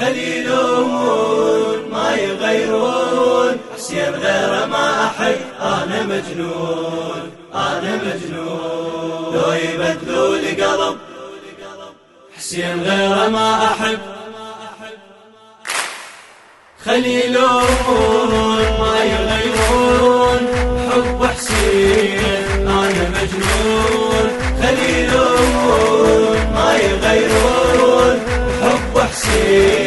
خليلون ما يغيرون. حسين غيره ما أحب أنا مجنون أنا مجنون. لو يبدلوا لي قلب حسين غيره ما أحب. خليلون ما يغيرون. حب حسين أنا مجنون. خليلون ما يغيرون. حب حسين.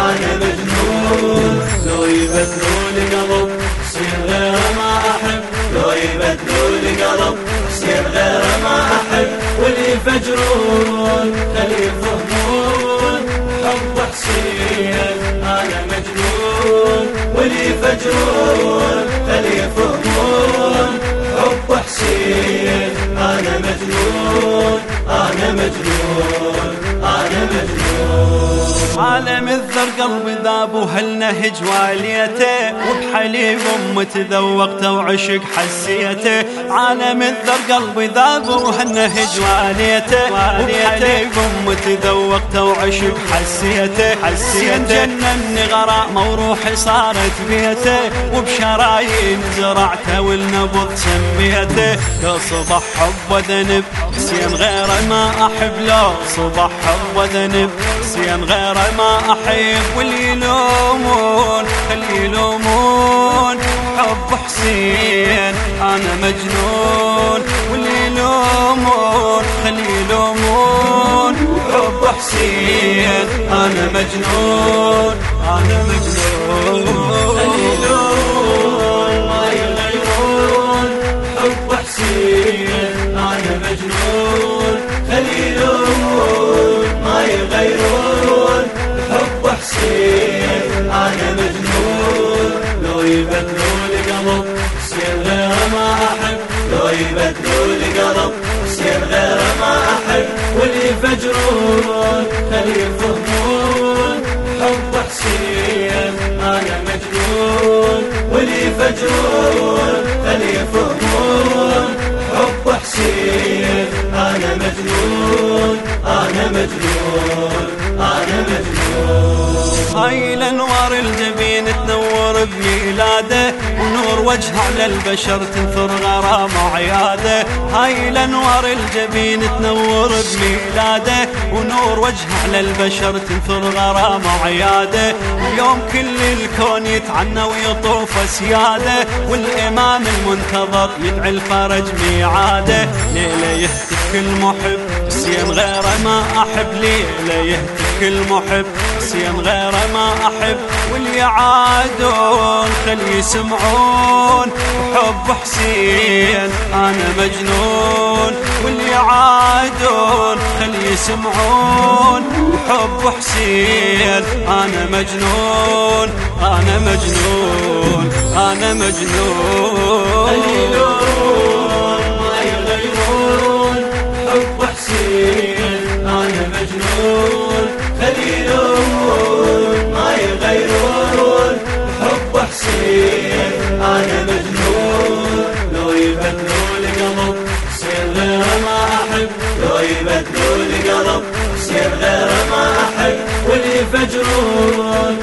أنا مجنون لو يبدلوا لي قلب حسين غير ما أحب. لو يبدلوا لي قلب حسين غير ما أحب. واللي يفجرون عالم الذر قلبي ذاب وهالنهج واليته وبحليب ام تذوقته وعشق حسيته. عالم الذر قلبي ذاب وهالنهج واليته وبحليب ام تذوقته وعشق حسيته. حسيته جنني غرام وروحي صارت بيته وبشرايين زرعته والنبض سميته. لو صبح حب وذنب حسين غيره ما أحب. لو صبح وذنب حسين غيره ما أحب. واللي يلومون خلي يلومون. حب حسين أنا مجنون. واللي يلومون خلي يلومون. حب حسين أنا مجنون. أنا مجنون. خلي يلومون. لو يبدلوا لي قلب حسين غير ما أحب واللي يفجرون يفهمون حب حسين حب حسين أنا مجنون. أنا مجنون أنا مجنون هاي الانوار الجبين تنور بميلاده ونور وجه على البشر تنثر غرام وعياده هاي الانوار الجبين تنور بميلاده ونور وجه على البشر تنثر غرام وعياده اليوم كل الكون يتعنى ويطوف سياده والإمام المنتظر يدعي الفرج ميعاده. ليلة يهتف كل محب حسين غيره ما أحب ليلة يهتف كل محب حسين غيره ما أحب واللي يعادون خلي يسمعون. حب حسين أنا مجنون واللي يعادون خلي يسمعون. حب حسين أنا مجنون أنا مجنون أنا مجنون. ما يغيرون. حسين أنا مجنون خليلون ما يغيرون حب حسين أنا مجنون. لو يبدلوا لي قلب حسين غير ما أحب. لو يبدلوا لي قلب حسين غير ما أحب. واللي يفجرون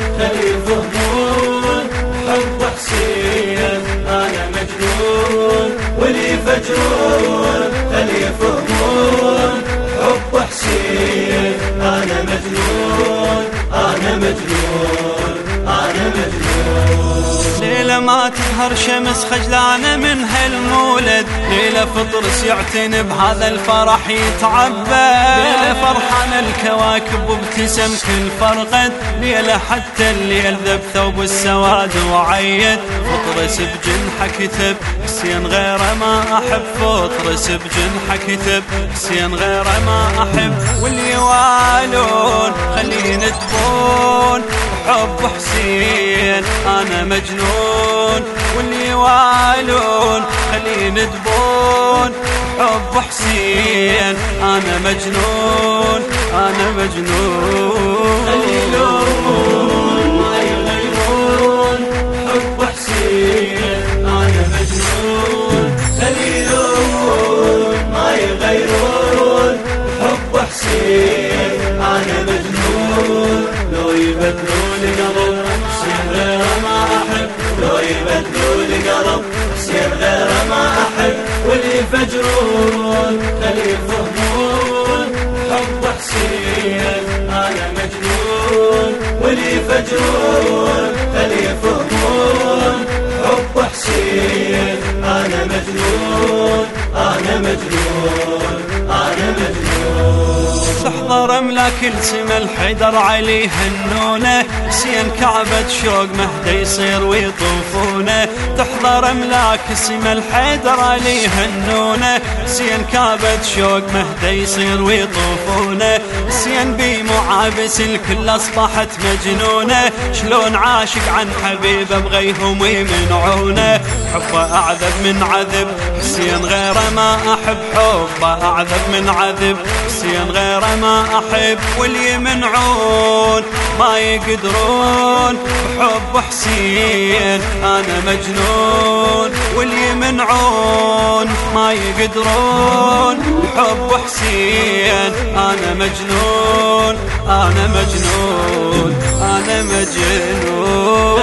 ليلة ما تظهر شمس خجلانة من هالمولد ليلة فطرس يعتني بهذا الفرح يتعبى ليلة فرحان الكواكب وابتسم كل فرقد. ليلة حتى الليل ذب ثوب السواد وعيد. فطرس بجنحه كتب حسين غيره ما أحب. فطرس بجنحه كتب حسين غيره ما أحب. واللي يوالون خلينا تبون حب حسين أنا مجنون واللي يوالون خلي ندبون. حب حسين أنا مجنون أنا مجنون. خليلون ما يغيرون حب حسين أنا مجنون. خليلون ما يغيرون حب حسين. أنا مجنون لو يبدلوا القلب حسين غير ما أحب. لو يبدلوا القلب حسين غير ما أحب. واللي يفجرون خلي يفهمون حب حسين أنا مجنون. واللي يفجرون خلي يفهمون حب حسين أنا مجنون. أنا مجنون. أنا مجنون. تحضر املاك السم الحيدر علي هنونه سين كعبة شوق مهدى يصير ويطوفونه. تحضر أملاك سم الحيدر علي هنونه سين كعبة شوق مهدى يصير ويطوفونه. سين بي معابس الكل أصبحت مجنونة. شلون عاشق عن حبيبه بغيهم ويمنعونه؟ حبه أعذب من عذب حسين غيره ما أحب. حبه أعذب من عذب حسين غيره ما أحب. واللي يمنعون ما يقدرون. بحب حسين أنا مجنون. واللي يمنعون ما يقدرون. بحب حسين أنا مجنون. أنا مجنون أنا مجنون.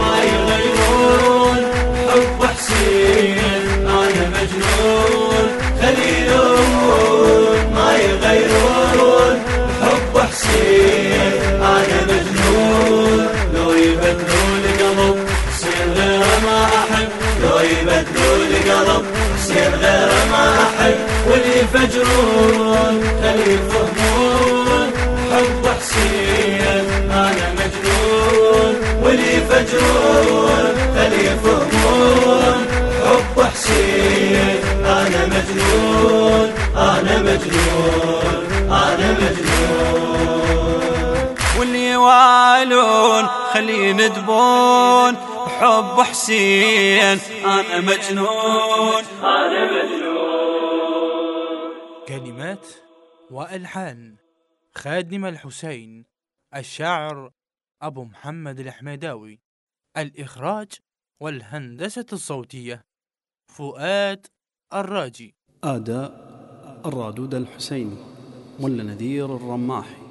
ما يغيرون حب حسين أنا مجنون. خليلون ما يغيرون. حب حسين أنا مجنون. لو يبدلوا القلب حسين غير ما أحب. لو يبدلوا القلب حسين غير ما أحب. واللي يفجرون خلي يفهمون حب حسين أنا مجنون. واللي يفجرون خلي يفهمون حب حسين أنا مجنون. أنا مجنون أنا مجنون. واللي يوالون خلي يندبون بحب حسين أنا مجنون. أنا مجنون. كلمات وألحان. خادم الحسين الشاعر أبو محمد الحميداوي الإخراج والهندسة الصوتية فؤاد الراجي. أداء الرادود الحسيني ملا نذير الرماحي.